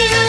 you.